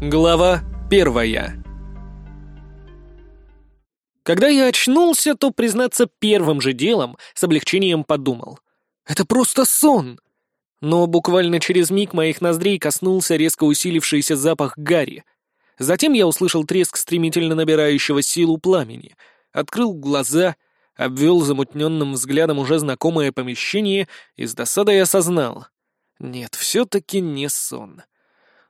Глава первая Когда я очнулся, то, признаться, первым же делом с облегчением подумал. Это просто сон! Но буквально через миг моих ноздрей коснулся резко усилившийся запах гари. Затем я услышал треск стремительно набирающего силу пламени, открыл глаза, обвел замутненным взглядом уже знакомое помещение и с досадой осознал. Нет, все-таки не сон.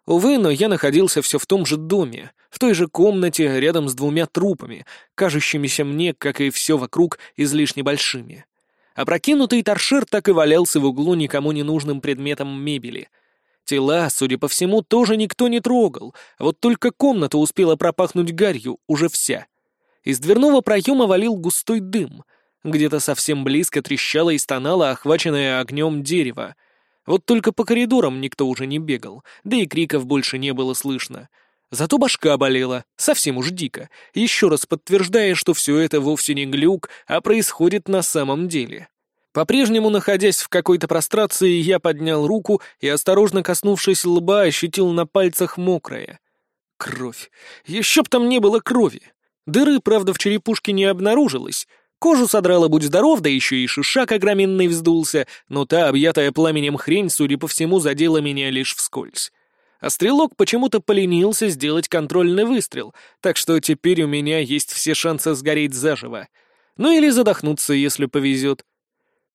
Увы, но я находился все в том же доме, в той же комнате, рядом с двумя трупами, кажущимися мне, как и все вокруг, излишне большими. Опрокинутый торшер так и валялся в углу никому не нужным предметом мебели. Тела, судя по всему, тоже никто не трогал, вот только комната успела пропахнуть гарью, уже вся. Из дверного проема валил густой дым. Где-то совсем близко трещало и стонало охваченное огнем дерево — вот только по коридорам никто уже не бегал, да и криков больше не было слышно. Зато башка болела, совсем уж дико, еще раз подтверждая, что все это вовсе не глюк, а происходит на самом деле. По-прежнему, находясь в какой-то прострации, я поднял руку и, осторожно коснувшись лба, ощутил на пальцах мокрое. Кровь. Еще б там не было крови. Дыры, правда, в черепушке не обнаружилось, Кожу содрала, будь здоров, да еще и шишак огроменный вздулся, но та, объятая пламенем хрень, судя по всему, задела меня лишь вскользь. А стрелок почему-то поленился сделать контрольный выстрел, так что теперь у меня есть все шансы сгореть заживо. Ну или задохнуться, если повезет.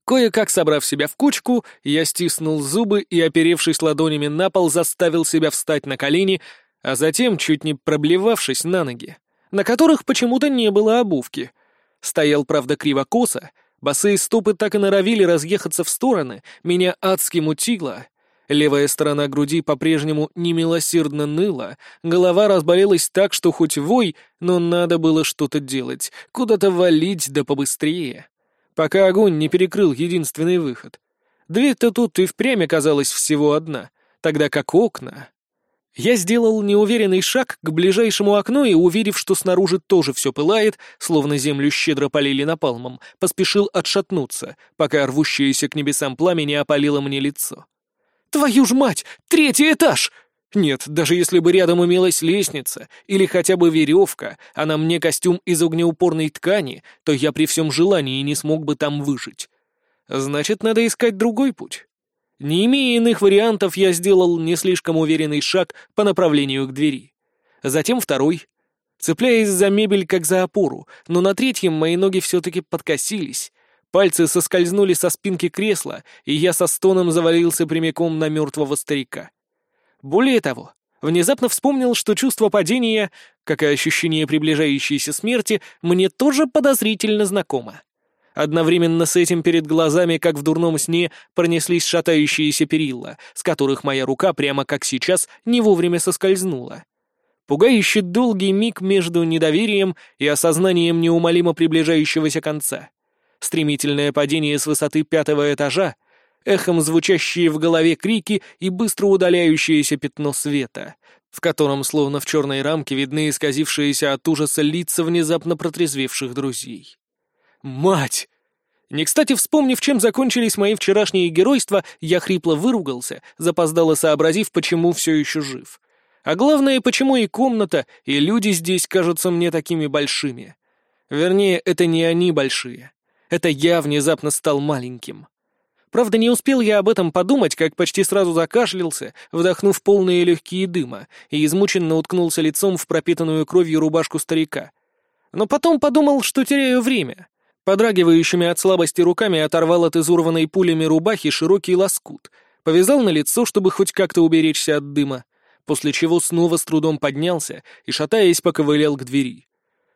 Кое-как собрав себя в кучку, я стиснул зубы и, оперевшись ладонями на пол, заставил себя встать на колени, а затем, чуть не проблевавшись на ноги, на которых почему-то не было обувки — Стоял, правда, криво-косо, босые стопы так и норовили разъехаться в стороны, меня адски мутило. Левая сторона груди по-прежнему немилосердно ныла, голова разболелась так, что хоть вой, но надо было что-то делать, куда-то валить да побыстрее. Пока огонь не перекрыл единственный выход. Дверь-то тут и впрямь оказалась всего одна, тогда как окна... Я сделал неуверенный шаг к ближайшему окну и, уверив, что снаружи тоже все пылает, словно землю щедро полили напалмом, поспешил отшатнуться, пока рвущееся к небесам пламя не опалило мне лицо. «Твою ж мать! Третий этаж!» Нет, даже если бы рядом имелась лестница или хотя бы веревка, а на мне костюм из огнеупорной ткани, то я при всем желании не смог бы там выжить. Значит, надо искать другой путь. Не имея иных вариантов, я сделал не слишком уверенный шаг по направлению к двери. Затем второй. Цепляясь за мебель как за опору, но на третьем мои ноги все-таки подкосились. Пальцы соскользнули со спинки кресла, и я со стоном завалился прямиком на мертвого старика. Более того, внезапно вспомнил, что чувство падения, как и ощущение приближающейся смерти, мне тоже подозрительно знакомо. Одновременно с этим перед глазами, как в дурном сне, пронеслись шатающиеся перила, с которых моя рука, прямо как сейчас, не вовремя соскользнула. Пугающий долгий миг между недоверием и осознанием неумолимо приближающегося конца. Стремительное падение с высоты пятого этажа, эхом звучащие в голове крики и быстро удаляющееся пятно света, в котором, словно в черной рамке, видны исказившиеся от ужаса лица внезапно протрезвевших друзей. Мать! Не кстати, вспомнив, чем закончились мои вчерашние геройства, я хрипло выругался, запоздало сообразив, почему все еще жив. А главное, почему и комната, и люди здесь кажутся мне такими большими. Вернее, это не они большие. Это я внезапно стал маленьким. Правда, не успел я об этом подумать, как почти сразу закашлялся, вдохнув полные легкие дыма, и измученно уткнулся лицом в пропитанную кровью рубашку старика. Но потом подумал, что теряю время. Подрагивающими от слабости руками оторвал от изурванной пулями рубахи широкий лоскут, повязал на лицо, чтобы хоть как-то уберечься от дыма, после чего снова с трудом поднялся и, шатаясь, поковылял к двери.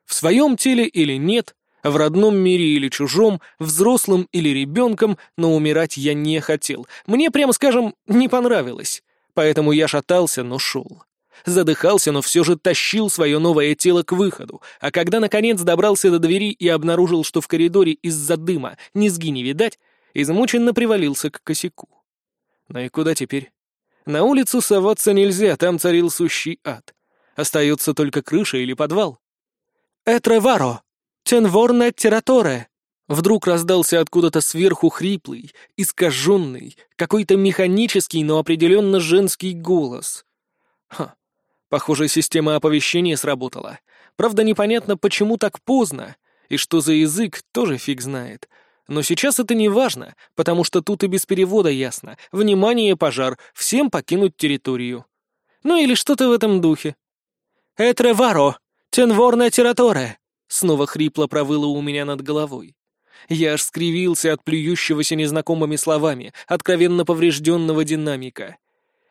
В своем теле или нет, в родном мире или чужом, взрослым или ребенком, но умирать я не хотел. Мне, прямо скажем, не понравилось. Поэтому я шатался, но шел задыхался, но все же тащил свое новое тело к выходу, а когда наконец добрался до двери и обнаружил, что в коридоре из-за дыма низги не видать, измученно привалился к косяку. Ну и куда теперь? На улицу соваться нельзя, там царил сущий ад. Остается только крыша или подвал. «Этреваро! Тенворне тераторе!» Вдруг раздался откуда-то сверху хриплый, искаженный, какой-то механический, но определенно женский голос. Ха, Похоже, система оповещения сработала. Правда, непонятно, почему так поздно, и что за язык, тоже фиг знает. Но сейчас это не важно, потому что тут и без перевода ясно. Внимание, пожар, всем покинуть территорию. Ну или что-то в этом духе. «Этре варо! Тенворна тераторе!» Снова хрипло провыло у меня над головой. Я аж скривился от плюющегося незнакомыми словами, откровенно поврежденного динамика.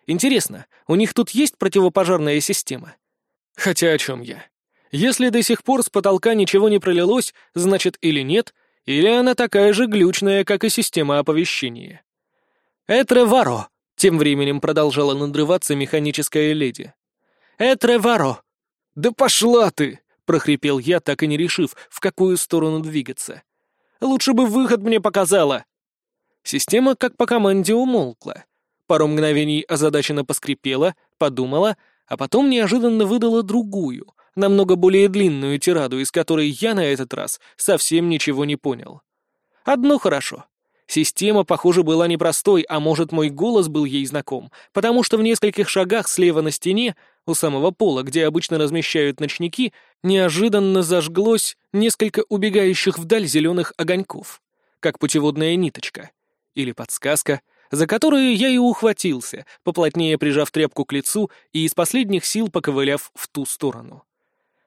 Интересно, у них тут есть противопожарная система? Хотя о чем я? Если до сих пор с потолка ничего не пролилось, значит или нет, или она такая же глючная, как и система оповещения. «Этре варо!» — тем временем продолжала надрываться механическая леди. «Этре варо!» «Да пошла ты!» — прохрипел я, так и не решив, в какую сторону двигаться. Лучше бы выход мне показала!» Система, как по команде, умолкла. Пару мгновений озадаченно поскрипела, подумала, а потом неожиданно выдала другую, намного более длинную тираду, из которой я на этот раз совсем ничего не понял. Одно хорошо. Система, похоже, была непростой, а может, мой голос был ей знаком, потому что в нескольких шагах слева на стене, у самого пола, где обычно размещают ночники, неожиданно зажглось несколько убегающих вдаль зеленых огоньков, как путеводная ниточка. Или подсказка, за которую я и ухватился, поплотнее прижав тряпку к лицу и из последних сил поковыляв в ту сторону.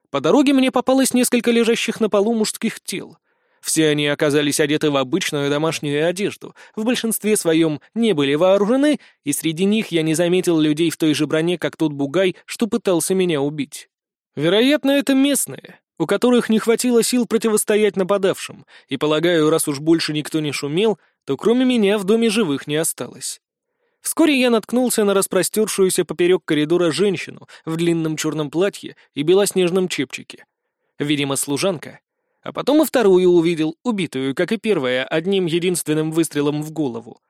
По дороге мне попалось несколько лежащих на полу мужских тел — все они оказались одеты в обычную домашнюю одежду, в большинстве своем не были вооружены, и среди них я не заметил людей в той же броне, как тот бугай, что пытался меня убить. Вероятно, это местные, у которых не хватило сил противостоять нападавшим, и, полагаю, раз уж больше никто не шумел, то кроме меня в доме живых не осталось. Вскоре я наткнулся на распростершуюся поперек коридора женщину в длинном черном платье и белоснежном чепчике. Видимо, служанка, а потом и вторую увидел, убитую, как и первая, одним единственным выстрелом в голову.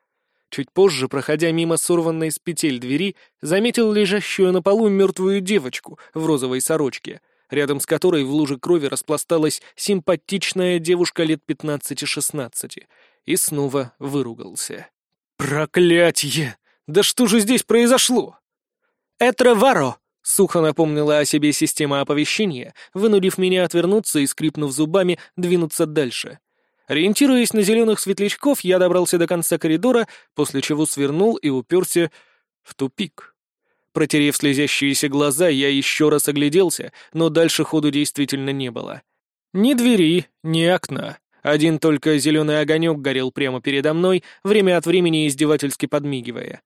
Чуть позже, проходя мимо сорванной с петель двери, заметил лежащую на полу мертвую девочку в розовой сорочке, рядом с которой в луже крови распласталась симпатичная девушка лет 15-16, и снова выругался. «Проклятье! Да что же здесь произошло?» «Это Варо!» Сухо напомнила о себе система оповещения, вынудив меня отвернуться и, скрипнув зубами, двинуться дальше. Ориентируясь на зеленых светлячков, я добрался до конца коридора, после чего свернул и уперся в тупик. Протерев слезящиеся глаза, я еще раз огляделся, но дальше ходу действительно не было. Ни двери, ни окна. Один только зеленый огонек горел прямо передо мной, время от времени издевательски подмигивая.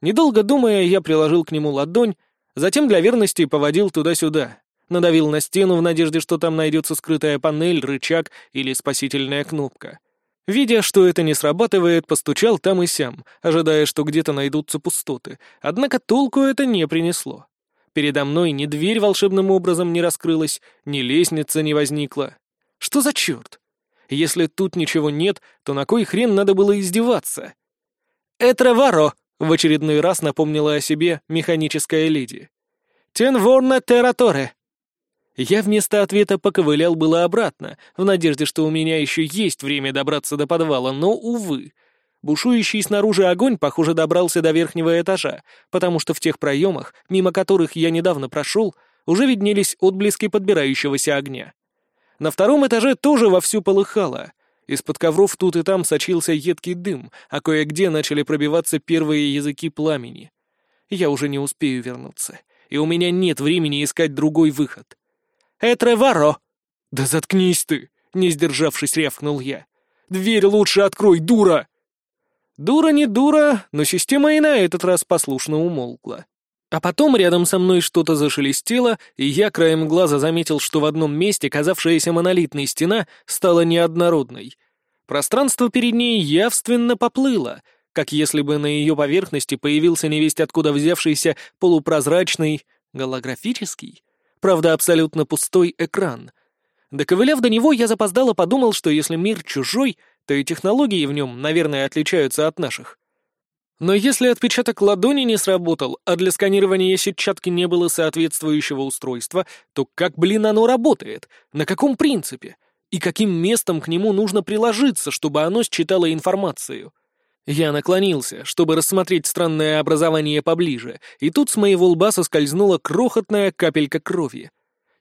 Недолго думая, я приложил к нему ладонь Затем для верности поводил туда-сюда. Надавил на стену в надежде, что там найдется скрытая панель, рычаг или спасительная кнопка. Видя, что это не срабатывает, постучал там и сям, ожидая, что где-то найдутся пустоты. Однако толку это не принесло. Передо мной ни дверь волшебным образом не раскрылась, ни лестница не возникла. Что за черт? Если тут ничего нет, то на кой хрен надо было издеваться? «Этраваро!» В очередной раз напомнила о себе механическая леди. «Тенворна тераторе!» Я вместо ответа поковылял было обратно, в надежде, что у меня еще есть время добраться до подвала, но, увы. Бушующий снаружи огонь, похоже, добрался до верхнего этажа, потому что в тех проемах, мимо которых я недавно прошел, уже виднелись отблески подбирающегося огня. На втором этаже тоже вовсю полыхало, из-под ковров тут и там сочился едкий дым, а кое-где начали пробиваться первые языки пламени. Я уже не успею вернуться, и у меня нет времени искать другой выход. «Этреваро!» «Да заткнись ты!» — не сдержавшись, рявкнул я. «Дверь лучше открой, дура!» Дура не дура, но система и на этот раз послушно умолкла. А потом рядом со мной что-то зашелестело, и я краем глаза заметил, что в одном месте казавшаяся монолитной стена стала неоднородной. Пространство перед ней явственно поплыло, как если бы на ее поверхности появился невесть откуда взявшийся полупрозрачный, голографический, правда абсолютно пустой экран. Доковыляв до него, я запоздало подумал, что если мир чужой, то и технологии в нем, наверное, отличаются от наших. Но если отпечаток ладони не сработал, а для сканирования сетчатки не было соответствующего устройства, то как, блин, оно работает? На каком принципе? И каким местом к нему нужно приложиться, чтобы оно считало информацию? Я наклонился, чтобы рассмотреть странное образование поближе, и тут с моего лба соскользнула крохотная капелька крови.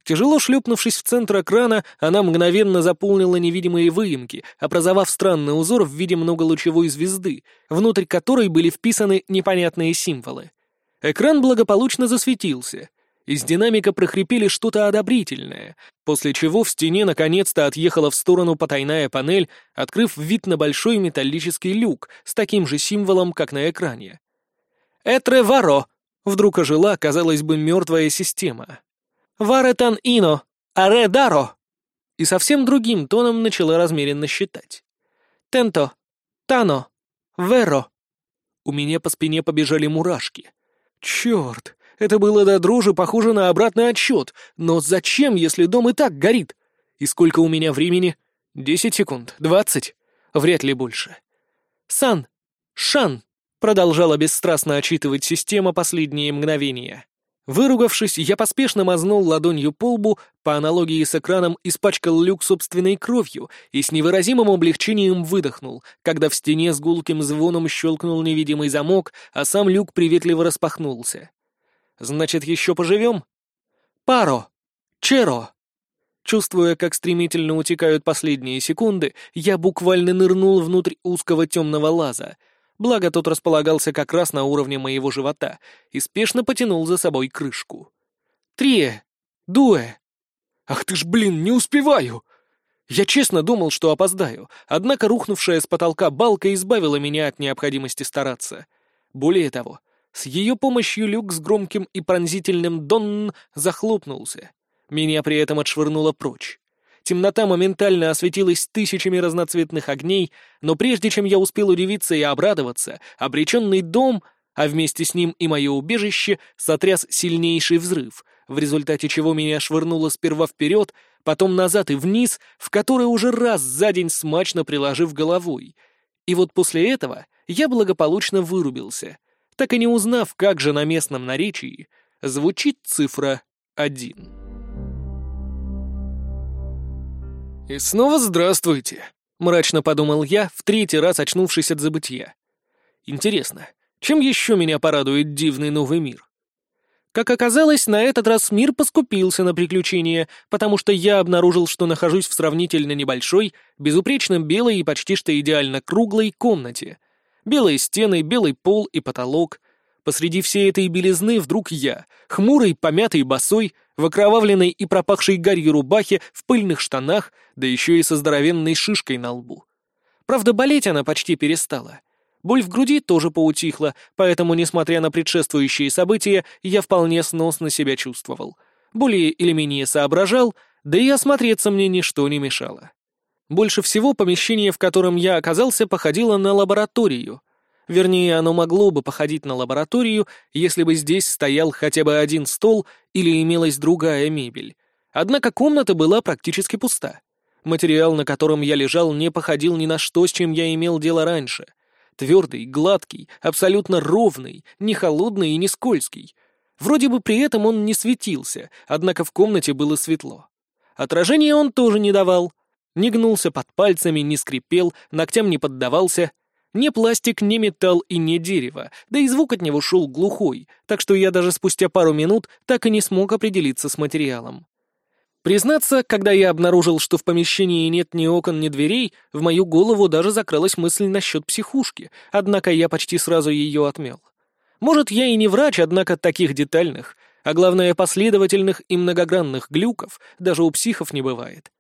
Тяжело шлепнувшись в центр экрана, она мгновенно заполнила невидимые выемки, образовав странный узор в виде многолучевой звезды, внутрь которой были вписаны непонятные символы. Экран благополучно засветился. Из динамика прохрипели что-то одобрительное, после чего в стене наконец-то отъехала в сторону потайная панель, открыв вид на большой металлический люк с таким же символом, как на экране. «Этре варо!» — вдруг ожила, казалось бы, мертвая система. «Варетан ино! Аре даро!» И совсем другим тоном начала размеренно считать. «Тенто! Тано! Веро!» У меня по спине побежали мурашки. «Черт! Это было до дрожи похоже на обратный отсчет. Но зачем, если дом и так горит? И сколько у меня времени? Десять секунд? Двадцать? Вряд ли больше. «Сан! Шан!» — продолжала бесстрастно отчитывать система последние мгновения. Выругавшись, я поспешно мазнул ладонью по лбу, по аналогии с экраном испачкал люк собственной кровью и с невыразимым облегчением выдохнул, когда в стене с гулким звоном щелкнул невидимый замок, а сам люк приветливо распахнулся. Значит, еще поживем? Паро! Черо! Чувствуя, как стремительно утекают последние секунды, я буквально нырнул внутрь узкого темного лаза. Благо, тот располагался как раз на уровне моего живота и спешно потянул за собой крышку. «Трие! Дуэ!» «Ах ты ж, блин, не успеваю!» Я честно думал, что опоздаю, однако рухнувшая с потолка балка избавила меня от необходимости стараться. Более того, с ее помощью люк с громким и пронзительным «донн» захлопнулся. Меня при этом отшвырнуло прочь. Темнота моментально осветилась тысячами разноцветных огней, но прежде чем я успел удивиться и обрадоваться, обреченный дом, а вместе с ним и мое убежище, сотряс сильнейший взрыв, в результате чего меня швырнуло сперва вперед, потом назад и вниз, в который уже раз за день смачно приложив головой. И вот после этого я благополучно вырубился, так и не узнав, как же на местном наречии звучит цифра один. «И снова здравствуйте», — мрачно подумал я, в третий раз очнувшись от забытия. «Интересно, чем еще меня порадует дивный новый мир?» Как оказалось, на этот раз мир поскупился на приключения, потому что я обнаружил, что нахожусь в сравнительно небольшой, безупречно белой и почти что идеально круглой комнате, Белые стены, белый пол и потолок. Посреди всей этой белизны вдруг я, хмурый, помятый, босой, в окровавленной и пропахшей гарью рубахе, в пыльных штанах, да еще и со здоровенной шишкой на лбу. Правда, болеть она почти перестала. Боль в груди тоже поутихла, поэтому, несмотря на предшествующие события, я вполне сносно себя чувствовал. Более или менее соображал, да и осмотреться мне ничто не мешало. Больше всего помещение, в котором я оказался, походило на лабораторию. Вернее, оно могло бы походить на лабораторию, если бы здесь стоял хотя бы один стол или имелась другая мебель. Однако комната была практически пуста. Материал, на котором я лежал, не походил ни на что, с чем я имел дело раньше. Твердый, гладкий, абсолютно ровный, не холодный и не скользкий. Вроде бы при этом он не светился, однако в комнате было светло. Отражения он тоже не давал — не гнулся под пальцами, не скрипел, ногтям не поддавался. Не пластик, не металл и не дерево, да и звук от него шел глухой, так что я даже спустя пару минут так и не смог определиться с материалом. Признаться, когда я обнаружил, что в помещении нет ни окон, ни дверей, в мою голову даже закралась мысль насчет психушки, однако я почти сразу ее отмел. Может, я и не врач, однако таких детальных, а главное последовательных и многогранных глюков даже у психов не бывает.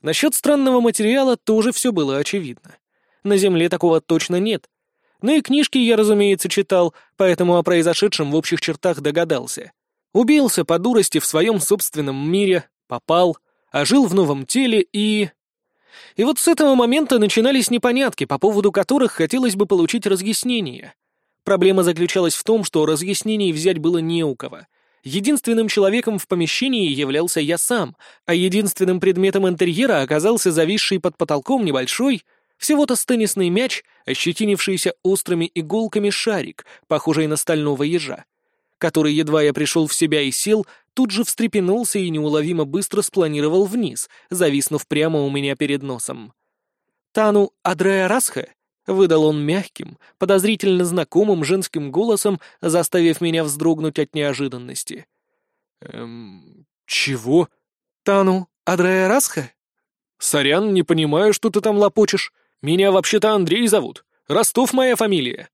Насчет странного материала тоже все было очевидно. На Земле такого точно нет. Ну и книжки я, разумеется, читал, поэтому о произошедшем в общих чертах догадался. Убился по дурости в своем собственном мире, попал, а жил в новом теле и... И вот с этого момента начинались непонятки, по поводу которых хотелось бы получить разъяснение. Проблема заключалась в том, что разъяснений взять было не у кого — Единственным человеком в помещении являлся я сам, а единственным предметом интерьера оказался зависший под потолком небольшой, всего-то с теннисный мяч, ощетинившийся острыми иголками шарик, похожий на стального ежа, который, едва я пришел в себя и сел, тут же встрепенулся и неуловимо быстро спланировал вниз, зависнув прямо у меня перед носом. «Тану Адреа Расхе?» Выдал он мягким, подозрительно знакомым женским голосом, заставив меня вздрогнуть от неожиданности. «Эм... чего?» «Тану Адрея Расха?» «Сорян, не понимаю, что ты там лопочешь. Меня вообще-то Андрей зовут. Ростов моя фамилия».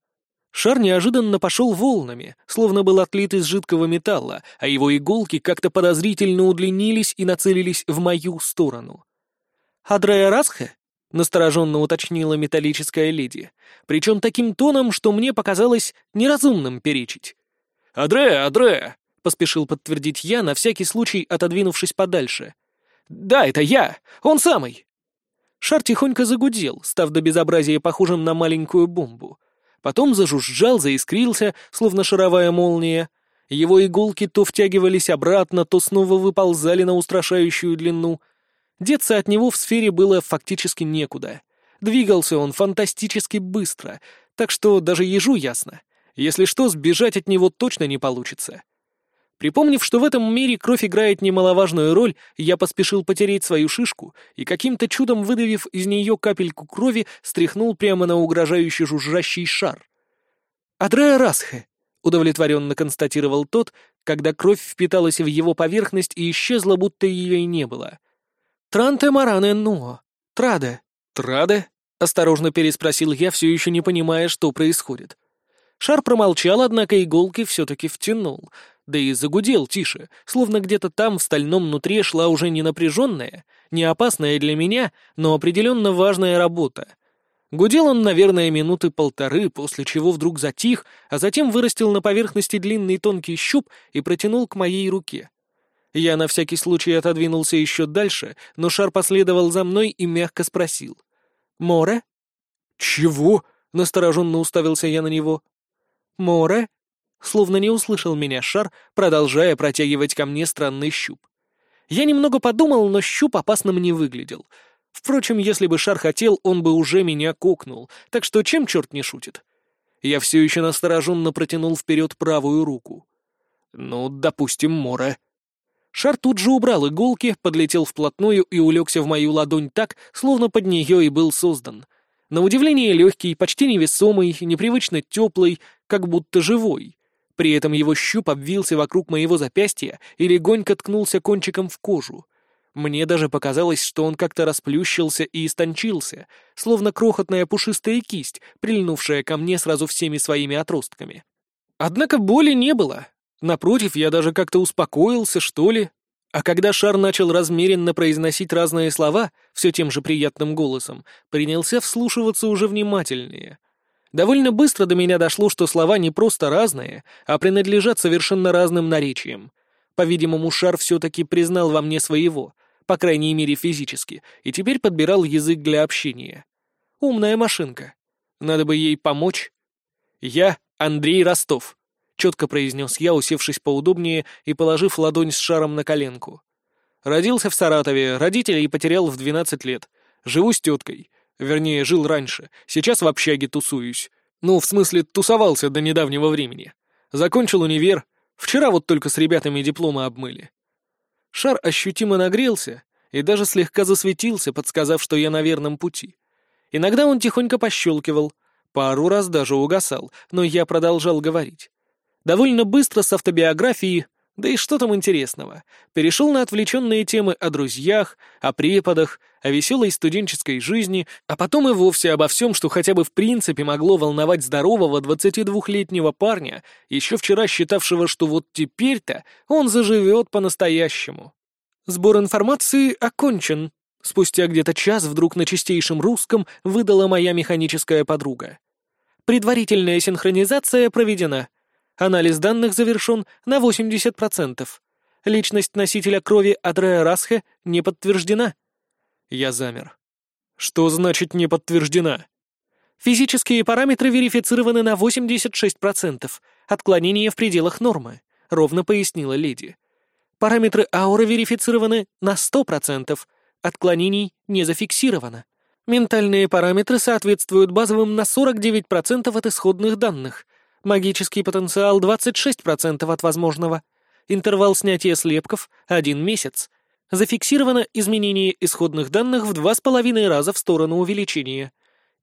Шар неожиданно пошел волнами, словно был отлит из жидкого металла, а его иголки как-то подозрительно удлинились и нацелились в мою сторону. «Адрея Расха?» — настороженно уточнила металлическая леди, причем таким тоном, что мне показалось неразумным перечить. «Адрея, Адрея!» — поспешил подтвердить я, на всякий случай отодвинувшись подальше. «Да, это я! Он самый!» Шар тихонько загудел, став до безобразия похожим на маленькую бомбу — Потом зажужжал, заискрился, словно шаровая молния. Его иголки то втягивались обратно, то снова выползали на устрашающую длину. Деться от него в сфере было фактически некуда. Двигался он фантастически быстро, так что даже ежу ясно. Если что, сбежать от него точно не получится. Припомнив, что в этом мире кровь играет немаловажную роль, я поспешил потереть свою шишку и, каким-то чудом выдавив из нее капельку крови, стряхнул прямо на угрожающий жужжащий шар. «Адрея Расхе», — удовлетворенно констатировал тот, когда кровь впиталась в его поверхность и исчезла, будто ее и не было. «Транте маране нуо. Траде». «Траде?» — осторожно переспросил я, все еще не понимая, что происходит. Шар промолчал, однако иголки все-таки втянул — да и загудел тише, словно где-то там в стальном нутре шла уже не напряженная, не опасная для меня, но определенно важная работа. Гудел он, наверное, минуты полторы, после чего вдруг затих, а затем вырастил на поверхности длинный тонкий щуп и протянул к моей руке. Я на всякий случай отодвинулся еще дальше, но шар последовал за мной и мягко спросил. «Море?» «Чего?» — настороженно уставился я на него. «Море?» Словно не услышал меня шар, продолжая протягивать ко мне странный щуп. Я немного подумал, но щуп опасным не выглядел. Впрочем, если бы шар хотел, он бы уже меня кокнул, так что чем черт не шутит? Я все еще настороженно протянул вперед правую руку. Ну, допустим, море. Шар тут же убрал иголки, подлетел вплотную и улегся в мою ладонь так, словно под нее и был создан. На удивление легкий, почти невесомый, непривычно теплый, как будто живой. При этом его щуп обвился вокруг моего запястья и легонько ткнулся кончиком в кожу. Мне даже показалось, что он как-то расплющился и истончился, словно крохотная пушистая кисть, прильнувшая ко мне сразу всеми своими отростками. Однако боли не было. Напротив, я даже как-то успокоился, что ли. А когда шар начал размеренно произносить разные слова, все тем же приятным голосом, принялся вслушиваться уже внимательнее. Довольно быстро до меня дошло, что слова не просто разные, а принадлежат совершенно разным наречиям. По-видимому, Шар все-таки признал во мне своего, по крайней мере физически, и теперь подбирал язык для общения. Умная машинка. Надо бы ей помочь. «Я Андрей Ростов», — четко произнес я, усевшись поудобнее и положив ладонь с шаром на коленку. Родился в Саратове, родителей потерял в 12 лет. Живу с теткой. Вернее, жил раньше. Сейчас в общаге тусуюсь. Ну, в смысле, тусовался до недавнего времени. Закончил универ. Вчера вот только с ребятами дипломы обмыли. Шар ощутимо нагрелся и даже слегка засветился, подсказав, что я на верном пути. Иногда он тихонько пощелкивал, пару раз даже угасал, но я продолжал говорить. Довольно быстро с автобиографией да и что там интересного? Перешел на отвлеченные темы о друзьях, о преподах, о веселой студенческой жизни, а потом и вовсе обо всем, что хотя бы в принципе могло волновать здорового 22-летнего парня, еще вчера считавшего, что вот теперь-то он заживет по-настоящему. Сбор информации окончен. Спустя где-то час вдруг на чистейшем русском выдала моя механическая подруга. Предварительная синхронизация проведена. Анализ данных завершен на 80%. Личность носителя крови Адрея Расхе не подтверждена. Я замер. Что значит «не подтверждена»? Физические параметры верифицированы на 86%. Отклонение в пределах нормы, ровно пояснила леди. Параметры ауры верифицированы на 100%. Отклонений не зафиксировано. Ментальные параметры соответствуют базовым на 49% от исходных данных, Магический потенциал 26% от возможного. Интервал снятия слепков — один месяц. Зафиксировано изменение исходных данных в два с половиной раза в сторону увеличения.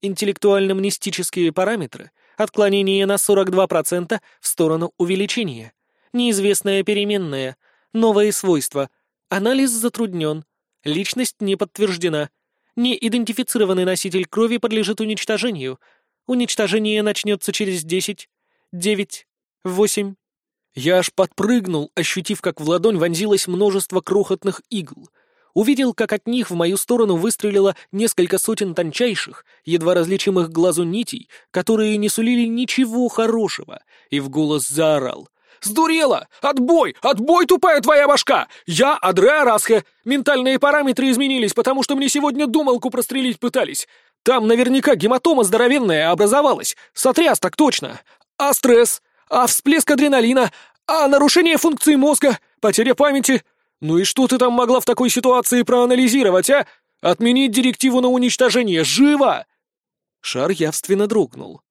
интеллектуально-мнестические параметры, отклонение на 42% в сторону увеличения, неизвестная переменная, новые свойства, анализ затруднен, личность не подтверждена, неидентифицированный носитель крови подлежит уничтожению, уничтожение начнется через 10, 9, 8. Я аж подпрыгнул, ощутив, как в ладонь вонзилось множество крохотных игл — увидел, как от них в мою сторону выстрелило несколько сотен тончайших, едва различимых глазу нитей, которые не сулили ничего хорошего, и в голос заорал. «Сдурела! Отбой! Отбой, тупая твоя башка! Я Адреа Расхе! Ментальные параметры изменились, потому что мне сегодня думалку прострелить пытались. Там наверняка гематома здоровенная образовалась. Сотряс так точно. А стресс? А всплеск адреналина? А нарушение функции мозга? Потеря памяти? «Ну и что ты там могла в такой ситуации проанализировать, а? Отменить директиву на уничтожение! Живо!» Шар явственно дрогнул.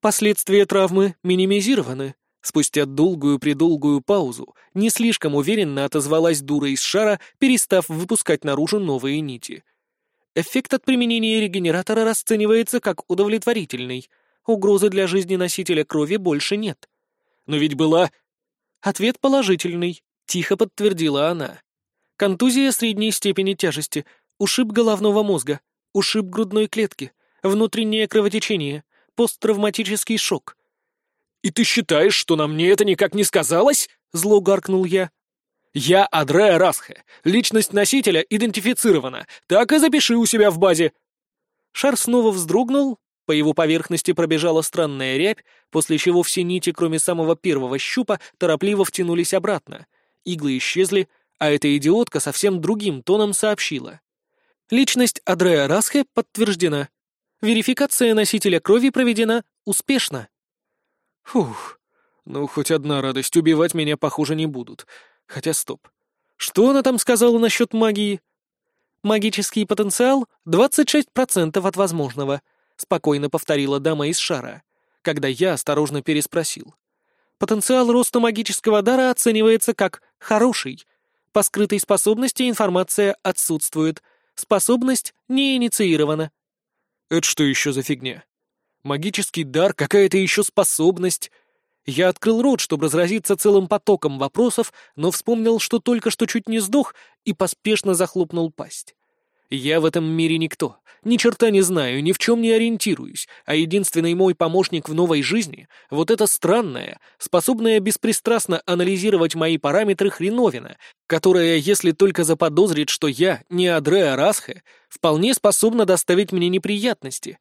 Последствия травмы минимизированы. Спустя долгую-предолгую паузу не слишком уверенно отозвалась дура из шара, перестав выпускать наружу новые нити. Эффект от применения регенератора расценивается как удовлетворительный. Угрозы для жизни носителя крови больше нет. Но ведь была... Ответ положительный. Тихо подтвердила она. Контузия средней степени тяжести, ушиб головного мозга, ушиб грудной клетки, внутреннее кровотечение, посттравматический шок. «И ты считаешь, что на мне это никак не сказалось?» — зло гаркнул я. «Я Адреа Расхе. Личность носителя идентифицирована. Так и запиши у себя в базе». Шар снова вздрогнул, по его поверхности пробежала странная рябь, после чего все нити, кроме самого первого щупа, торопливо втянулись обратно — иглы исчезли, а эта идиотка совсем другим тоном сообщила. Личность Адреа Расхе подтверждена. Верификация носителя крови проведена успешно. Фух, ну хоть одна радость, убивать меня, похоже, не будут. Хотя стоп. Что она там сказала насчет магии? Магический потенциал — 26% от возможного, спокойно повторила дама из шара, когда я осторожно переспросил. Потенциал роста магического дара оценивается как «хороший». По скрытой способности информация отсутствует. Способность не инициирована. Это что еще за фигня? Магический дар, какая-то еще способность. Я открыл рот, чтобы разразиться целым потоком вопросов, но вспомнил, что только что чуть не сдох, и поспешно захлопнул пасть. Я в этом мире никто, ни черта не знаю, ни в чем не ориентируюсь, а единственный мой помощник в новой жизни — вот эта странная, способная беспристрастно анализировать мои параметры хреновина, которая, если только заподозрит, что я не Адреа Расхе, вполне способна доставить мне неприятности.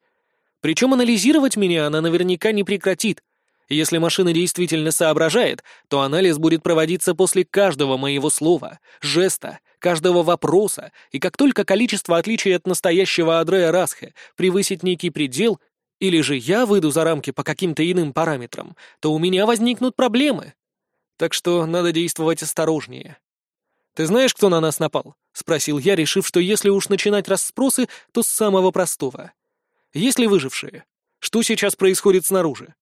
Причем анализировать меня она наверняка не прекратит, если машина действительно соображает, то анализ будет проводиться после каждого моего слова, жеста, каждого вопроса, и как только количество отличий от настоящего Адрея Расхе превысит некий предел, или же я выйду за рамки по каким-то иным параметрам, то у меня возникнут проблемы. Так что надо действовать осторожнее. «Ты знаешь, кто на нас напал?» — спросил я, решив, что если уж начинать расспросы, то с самого простого. «Есть ли выжившие? Что сейчас происходит снаружи?»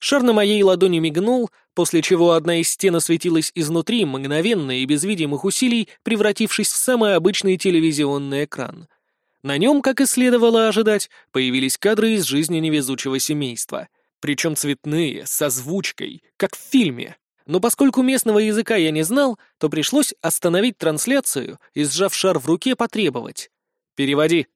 Шар на моей ладони мигнул, после чего одна из стен осветилась изнутри, мгновенно и без видимых усилий, превратившись в самый обычный телевизионный экран. На нем, как и следовало ожидать, появились кадры из жизни невезучего семейства. Причем цветные, с озвучкой, как в фильме. Но поскольку местного языка я не знал, то пришлось остановить трансляцию и, сжав шар в руке, потребовать. «Переводи».